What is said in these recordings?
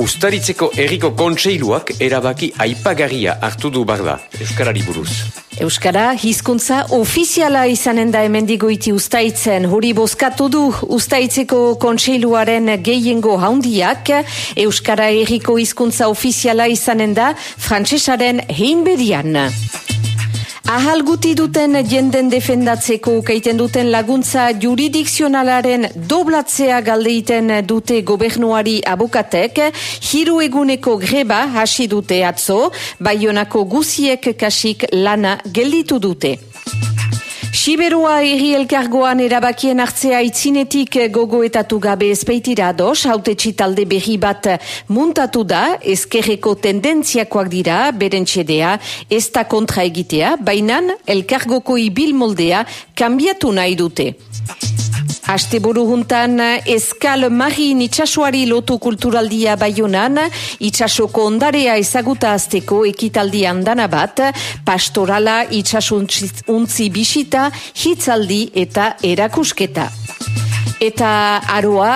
Ustaritzeko erriko kontseiluak erabaki aipagarria hartu du barda, Euskarari buruz. Euskara, hizkuntza ofiziala izanen da emendigoiti ustaitzen, hori bozkatu du ustaitzeko kontseiluaren gehiengo haundiak, Euskara erriko hizkuntza ofiziala izanen da frantsesaren heinbedian. Ahal guti duten jenden defendatzeko kaiten duten laguntza juridikzionalaren doblatzea galdeiten dute gobernuari abokatek, hiru eguneko greba hasi dute atzo, baionako guziek kasik lana gelditu dute. Siberua eri elkargoan erabakien hartzea itzinetik gogoetatu gabe ezpeitira dos, haute txitalde berri bat muntatu da, ezkerreko tendentziakoak dira, beren txedea, ez da kontra egitea, bainan elkargoko ibil moldea kambiatu nahi dute. Aste buru juntan, eskal marin itxasuari lotu kulturaldia baionan, itxasoko ondarea ezaguta azteko ekitaldi handana bat, pastorala itxasuntzi bisita, hitzaldi eta erakusketa. Eta aroa,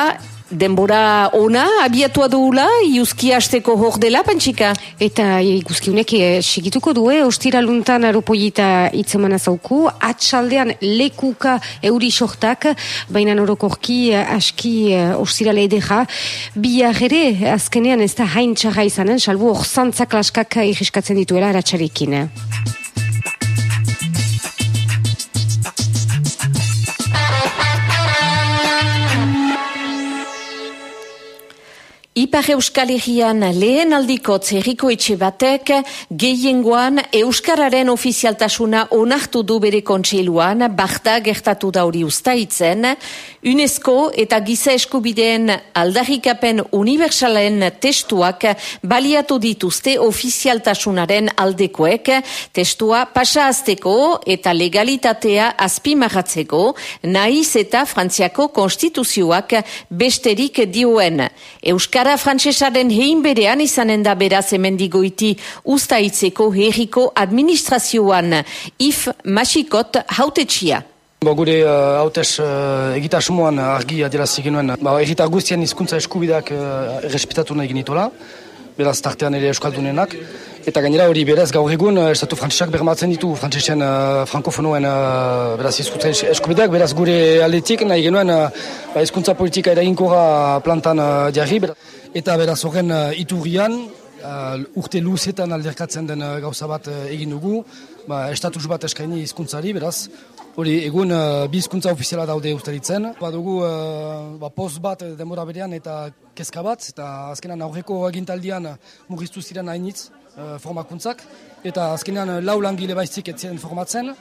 denbora ona, abiatua duela, iuzki hasteko hor dela, pantxika? Eta iguzki unek e, segituko du, eh? ostira luntan aropoieta itzemana zauku, atxaldean lekuka euri sortak, baina orokorki aski ostira ledeja, biar ere, azkenean ez da hain txarra izanen, salbu orzantzak laskak irriskatzen dituela eratxarekin. Ipar Euskal Herrian lehen aldiko zerriko etxe batek gehiengoan Euskararen ofizialtasuna onartu du bere kontseiluan, bakta gertatu da hori ustaitzen, UNESCO eta giza eskubideen aldarrikapen universalen testuak baliatu dituzte ofizialtasunaren aldekoek, testua pasa azteko eta legalitatea azpimarratzeko, naiz eta frantziako konstituzioak besterik dioen. Euskara frantsesaren hein berean izanen da beraz emendigoiti ustaitzeko herriko administrazioan if masikot hautetxia. Bo, gure uh, hautez uh, egitasmoan argi adierazik genuen, ba, erritar guztien hizkuntza eskubideak uh, errespetatu nahi genitola, beraz tartean ere euskaldunenak. Eta gainera hori berez gaur egun uh, estatu frantsesak bermatzen ditu frantsesen uh, frankofonoen uh, beraz hizkuntza eskubideak, beraz gure aldetik nahi genuen uh, ba, hizkuntza politika eraginkorra plantan uh, diarri. Eta beraz horren uh, iturrian, uh, urte luzetan alderkatzen den uh, gauza bat uh, egin dugu, ba, estatus bat eskaini hizkuntzari, beraz, hori egun uh, bi hizkuntza ofiziala daude ustaritzen. Ba dugu uh, ba, post bat denbora berean eta kezka bat, eta azkenan aurreko egintaldian mugiztu ziren hainitz uh, formakuntzak, eta azkenan lau langile baizik etzien formatzen,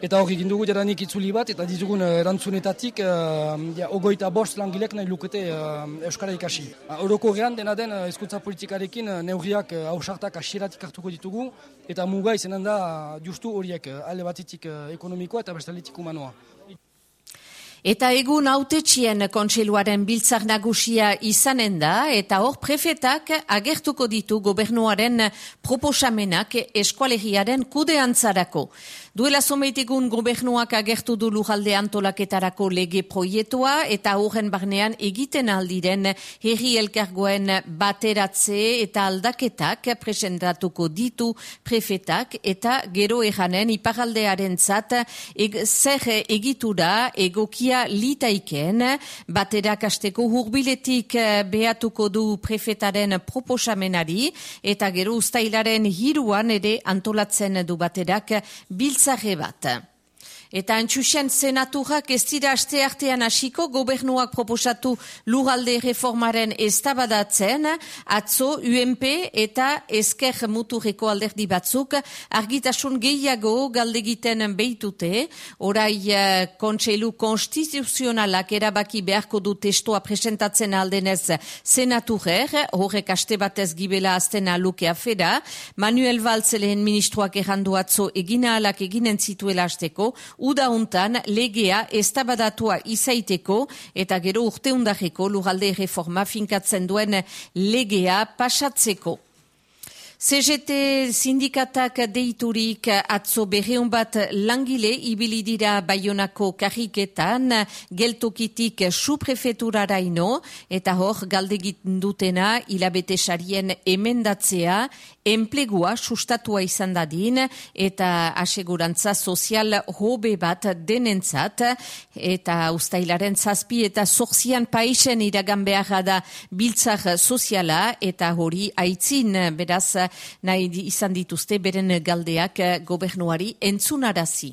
Eta hori egin dugu jaranik itzuli bat, eta dizugun eh, erantzunetatik uh, ja, ogoita bost langilek nahi lukete uh, Euskara ikasi. Horoko uh, dena den uh, politikarekin neurriak hausartak asieratik hartuko ditugu, eta muga izanen da justu horiek alde batitik uh, ekonomikoa eta bestalitik humanoa. Eta egun autetxien kontseiluaren biltzak nagusia izanen da, eta hor prefetak agertuko ditu gobernuaren proposamenak eskualegiaren kudeantzarako. Duela someitegun gobernuak agertu du lujalde antolaketarako lege proietua eta horren barnean egiten aldiren herri elkargoen bateratze eta aldaketak presentatuko ditu prefetak eta gero ejanen iparaldearen zat zer egitura egokia litaiken. Baterak asteko hurbiletik behatuko du prefetaren proposamenari eta gero ustailaren hiruan ere antolatzen du baterak biltzen biltzare bat. Eta antxusen senaturak ez dira aste artean hasiko gobernuak proposatu lugalde reformaren estabadatzen, atzo UMP eta esker muturreko alderdi batzuk argitasun gehiago galdegiten behitute, orai uh, kontseilu konstituzionalak erabaki beharko du testoa presentatzen aldenez senaturer, horrek aste batez gibela azten luke afera, Manuel Valtz lehen ministroak errandu atzo egina alak eginen zituela azteko, uda untan legea estabadatua izaiteko eta gero urteundareko lugalde reforma finkatzen duen legea pasatzeko. CGT sindikatak deiturik atzo berreun bat langile ibili dira Bayonako karriketan. Geltokitik suprefeturara ino eta hor galdegit dutena hilabete sarien emendatzea enplegua sustatua izan dadin eta asegurantza sozial hobe bat denentzat eta ustailaren zazpi eta zorzian paisen iragan behar da biltzak soziala eta hori aitzin beraz nahi izan dituzte beren galdeak eh, gobernuari entzunarazi.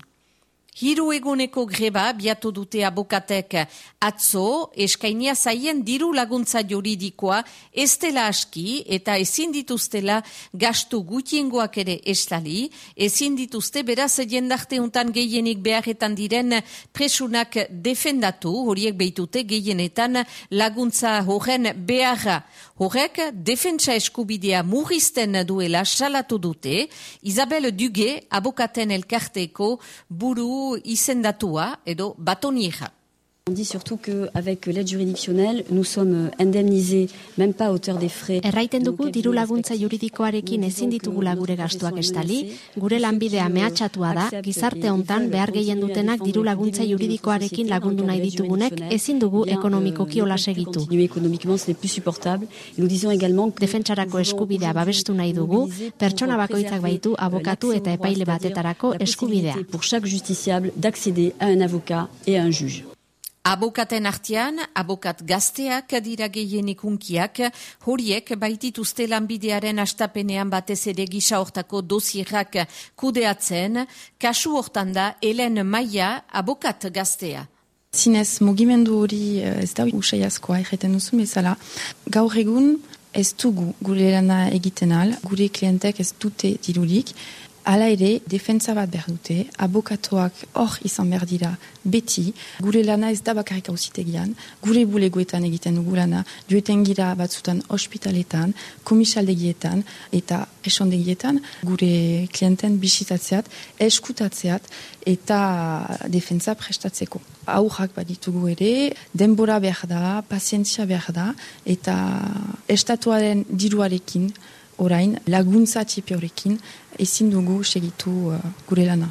Hiru eguneko greba biatu dute abokatek. Atzo, eskainia zaien diru laguntza juridikoa ez dela aski eta ezin dituztela gastu gutiengoak ere estali, ezin dituzte beraz jendarte untan gehienik beharretan diren presunak defendatu, horiek behitute gehienetan laguntza horren beharra. Horrek, defentsa eskubidea murrizten duela salatu dute, Isabel Duge, abokaten elkarteko buru izendatua edo batonieja. On dit surtout qu'avec l'aide juridictionnelle, nous sommes indemnisés, même pas à hauteur des frais. Erraiten dugu diru laguntza juridikoarekin ezin ditugula gure gastuak estali, gure lanbidea mehatxatua da, gizarte hontan behar gehien dutenak diru laguntza juridikoarekin lagundu nahi ditugunek ezin dugu ekonomikoki hola segitu. Defentsarako eskubidea babestu nahi dugu, pertsona bakoitzak baitu abokatu eta epaile batetarako eskubidea. Pour chaque justiciable d'accéder à un avocat et à un juge. Abokaten artean, abokat gazteak dira gehienik unkiak, horiek baitituzte lanbidearen astapenean batez ere gisa hortako dosierak kudeatzen, kasu hortan da Helen Maia abokat gaztea. Zinez, mugimendu hori eh, ez da usai askoa egiten duzu bezala. Gaur egun ez dugu gure lana egiten al, gure klientek ez dute dirurik, Hala ere, defensa bat behar dute, abokatuak hor izan behar dira beti, gure lana ez da bakarrik hausitegian, gure bulegoetan egiten dugu lana, dueten gira batzutan ospitaletan, komisaldegietan eta esondegietan, gure klienten bisitatzeat, eskutatzeat eta defensa prestatzeko. Aurrak bat ditugu ere, denbora behar da, pazientzia behar da, eta estatuaren diruarekin, orain laguntza txipi horrekin ezin dugu segitu uh, gure lana.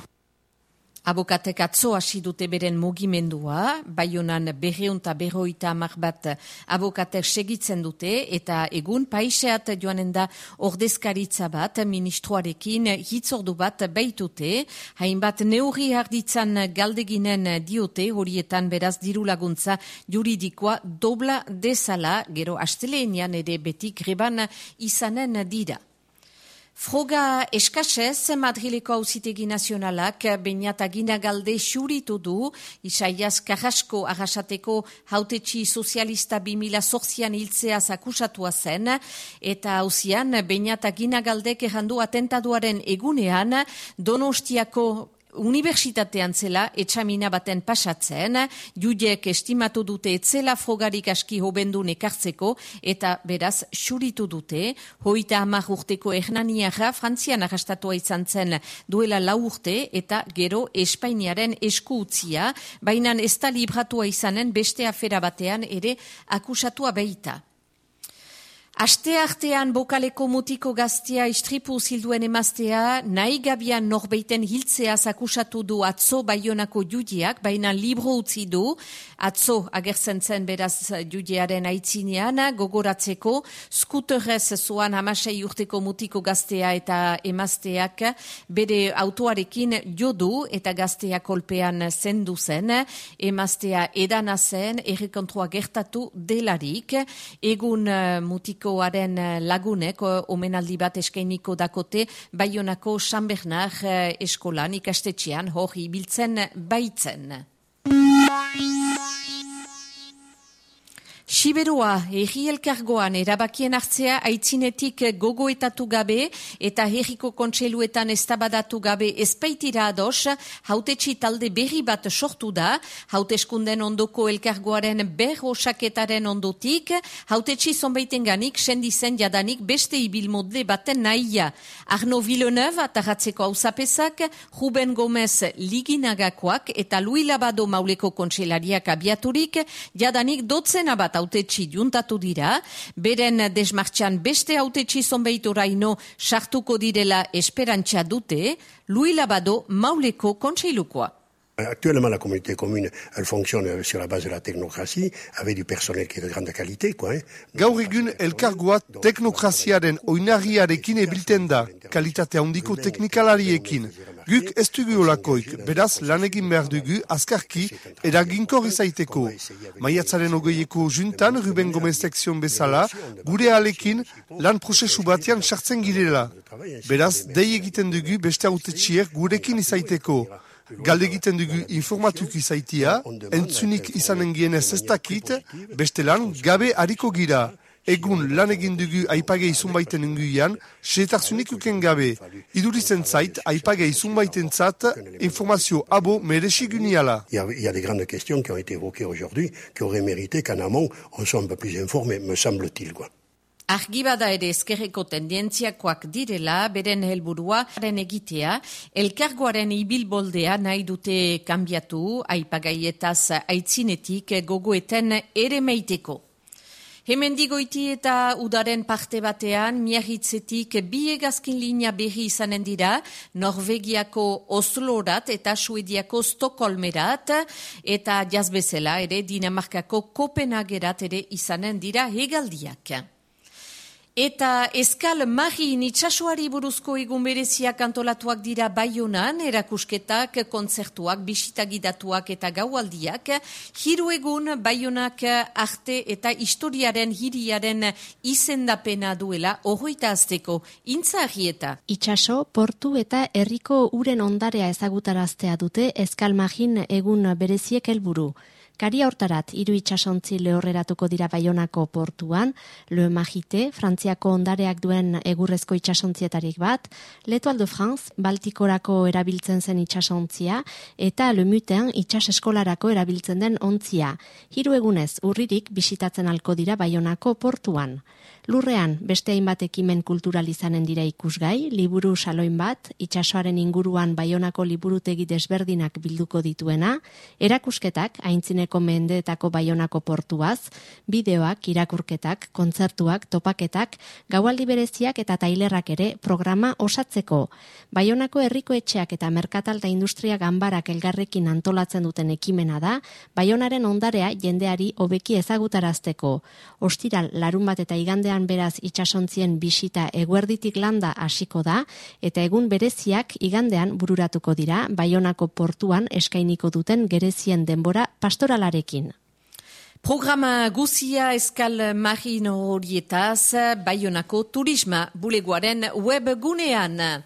Abokatek atzo hasi dute beren mugimendua, baionan berreunta berroita amak bat abokatek segitzen dute, eta egun paiseat joanen da ordezkaritza bat ministroarekin hitzordu bat baitute, hainbat neurri harditzan galdeginen diote horietan beraz diru laguntza juridikoa dobla dezala, gero asteleenian ere beti greban izanen dira. Froga eskasez, Madrileko hauzitegi nazionalak bainat galde xuritu du, Isaias Carrasco agasateko hautetxi sozialista 2000 sortzian hiltzea zakusatua zen, eta hauzian bainat aginagaldek errandu atentaduaren egunean, donostiako Unibertsitatean zela etxamina baten pasatzen, judiek estimatu dute etzela frogarik aski hobendu nekartzeko eta beraz xuritu dute, hoita amak urteko ernaniara frantzian agastatua izan zen duela lau urte eta gero Espainiaren esku utzia, baina ez da libratua izanen beste afera batean ere akusatua behita. Aste artean bokaleko mutiko gaztea istripu zilduen emaztea, nahi gabian norbeiten hiltzea zakusatu du atzo baionako judiak, baina libro utzi du, atzo agertzen zen beraz judiaren aitzinean, gogoratzeko, skuterrez zoan hamasei urteko mutiko gaztea eta emazteak, bere autoarekin jodu eta gaztea kolpean zendu zen, emaztea edana zen, errekontroa gertatu delarik, egun uh, mutiko Publikoaren eh, lagunek omenaldi bat eskainiko dakote Baionako San Bernard eh, eskolan ikastetxean hori biltzen baitzen. Siberua, erri elkargoan erabakien hartzea aitzinetik gogoetatu gabe eta herriko kontseiluetan eztabadatu gabe ezpeitira ados, hautetxi talde berri bat sortu da, hauteskunden ondoko elkargoaren ber osaketaren ondotik, hautetxi zonbaiten ganik, sendizen jadanik beste ibil modle baten nahia. Arno Villeneuve ataratzeko hausapezak, Ruben Gomez liginagakoak eta Louis Labado mauleko kontseilariak abiaturik, jadanik dotzen abat bat autetxi juntatu dira, beren desmartxan beste autetxi zonbeit oraino sartuko direla esperantza dute, Luila Bado mauleko kontseilukoa. Actuellement, la communauté commune, elle fonctionne sur la base de la technocratie, avec du personnel qui est de grande qualité, quoi. Hein. Gaur egun elkargoa teknokraziaren oinarriarekin ebilten da, kalitatea handiko teknikalariekin. Guk ez dugu olakoik, beraz lan egin behar dugu azkarki eraginkor izaiteko. Maiatzaren ogeieko juntan, Ruben Gomez sekzion bezala, gure alekin lan prozesu batean sartzen girela. Beraz, dei egiten dugu beste autetxiek gurekin izaiteko. Galdegiten dugu informatuk izaitia, entzunik izanen gienez ez dakit, beste lan gabe hariko gira. Egun lan egin dugu aipage izun baiten inguian, setarzunik uken gabe. Idurizen zait, aipage izun baiten zat, informazio abo merexi guniala. Il y, a, des grandes questions qui ont été évoquées aujourd'hui, qui auraient mérité qu'en amont, on soit un peu plus informé, me semble-t-il, quoi. Argibada ere ezkerreko tendientziakoak direla, beren helburua, egitea, elkargoaren ibilboldea nahi dute kanbiatu, aipagaietaz aitzinetik gogoeten ere meiteko. Hemendigoiti eta udaren parte batean, miahitzetik bi egazkin linea berri izanen dira, Norvegiako Oslorat eta Suediako Stokholmerat, eta jazbezela ere Dinamarkako Kopenhagerat ere izanen dira hegaldiak. Eta eskal magin itxasuari buruzko egun bereziak antolatuak dira baionan, erakusketak, kontzertuak, bisitagidatuak eta gaualdiak, hiru egun baionak arte eta historiaren hiriaren izendapena duela horroita azteko, intza ahieta. Itxaso, portu eta herriko uren ondarea ezagutaraztea dute eskal magin egun bereziek helburu. Karia hortarat, hiru itxasontzi lehorreratuko dira Baionako portuan, Le Magite, Frantziako ondareak duen egurrezko itxasontzietarik bat, L'Etoile de France, Baltikorako erabiltzen zen itxasontzia, eta Le Muten itxas eskolarako erabiltzen den ontzia. Hiru egunez, urririk bisitatzen alko dira Baionako portuan. Lurrean, beste hainbat ekimen kultural izanen dira ikusgai, liburu saloin bat, itxasoaren inguruan Baionako liburutegi desberdinak bilduko dituena, erakusketak, aintzineko mendeetako Baionako portuaz, bideoak, irakurketak, kontzertuak, topaketak, gaualdi bereziak eta tailerrak ere programa osatzeko. Baionako herriko etxeak eta merkatalta industria ganbarak elgarrekin antolatzen duten ekimena da, Baionaren ondarea jendeari hobeki ezagutarazteko. Ostiral, larun bat eta igandean beraz itxasontzien bisita eguerditik landa hasiko da, eta egun bereziak igandean bururatuko dira, Baionako portuan eskainiko duten gerezien denbora pastoralarekin. Programa guzia eskal marino horietaz, Baionako turisma bulegoaren webgunean.